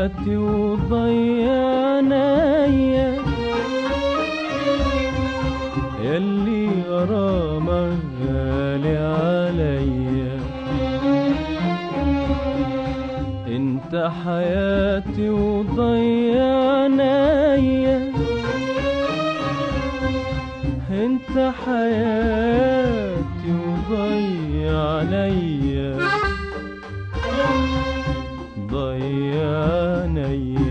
حياتي وضيع نايا يلي غرامك غالي عليا إنت حياتي وضيع إنت حياتي وضيع عليا ضيعنايا انت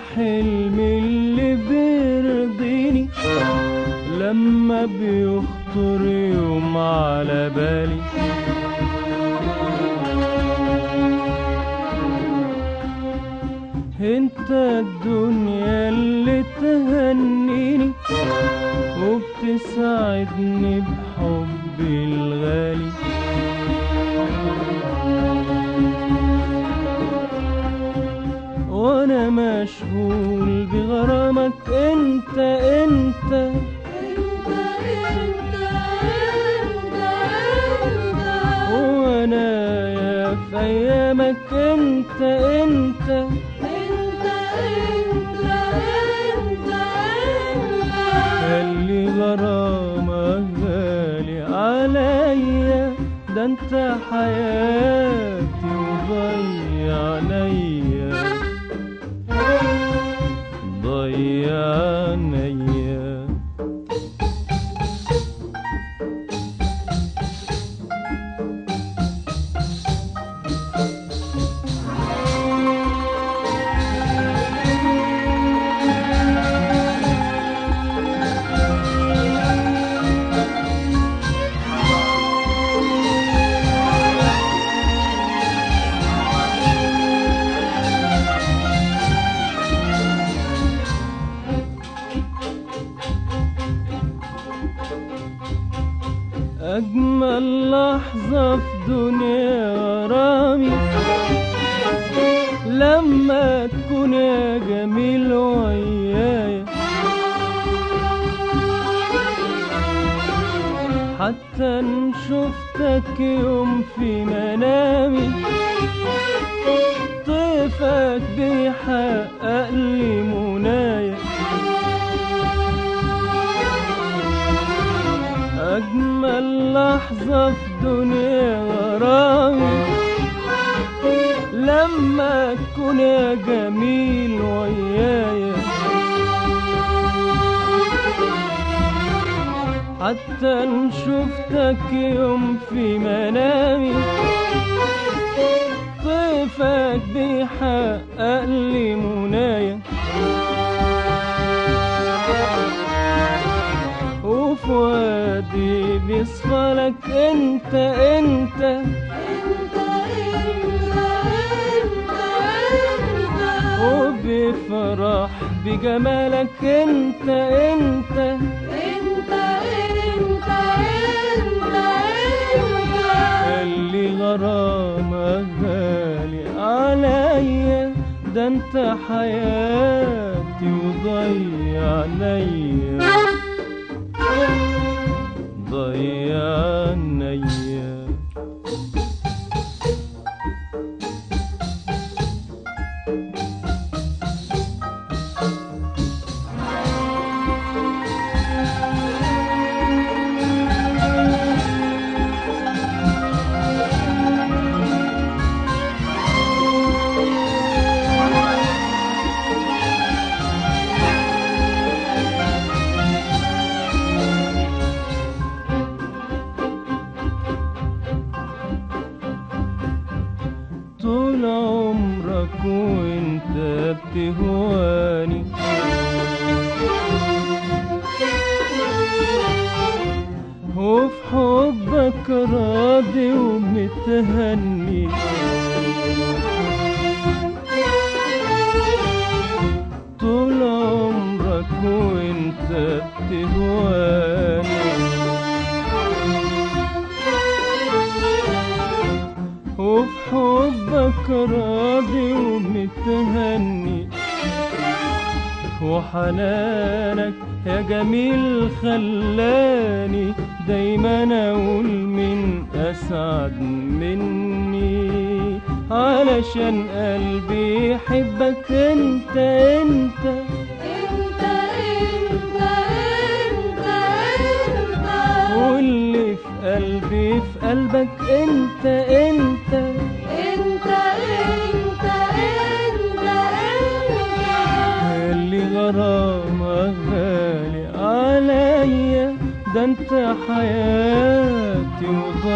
الحلم اللي بيرضيني لما بيخطر يوم على بالي. انت الدنيا اللي تهنيني وبتسعدني بحبي الغالي. وأنا مشغول بغرامك. انت انت. وأنا يا في ايامك انت انت. خلي غرامك غالي عليا. ده انت حياتي وضيعنيا Yeah. أجمل لحظة في دنيا غرامي لما تكون يا جميل ويايا حتى إن شفتك يوم في منامي. طيفك بيحقق لي منايا. لحظة في دنيا غرامي لما تكون يا جميل ويايا حتى إن شفتك يوم في منامي. طيفك بيحقق لي وفؤادي بيصفى لك انت انت. وبيفرح بجمالك انت انت. اللي غرامك غالي عليا ده انت حياتي تهواني وفي حبك راضي ومتهني. طول عمرك وانت بتهواني. راضي ومتهني. وحنانك يا جميل خلاني دايما أقول من أسعد مني. علشان قلبي يحبك أنت أنت. أنت أنت أنت أنت. واللي في قلبي في قلبك انت أنت أنت. ده أنت حياتي عينيا